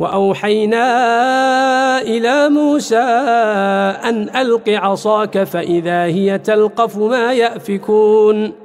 وأوحينا إلى موسى أن ألق عصاك فإذا هي تلقف ما يأفكون.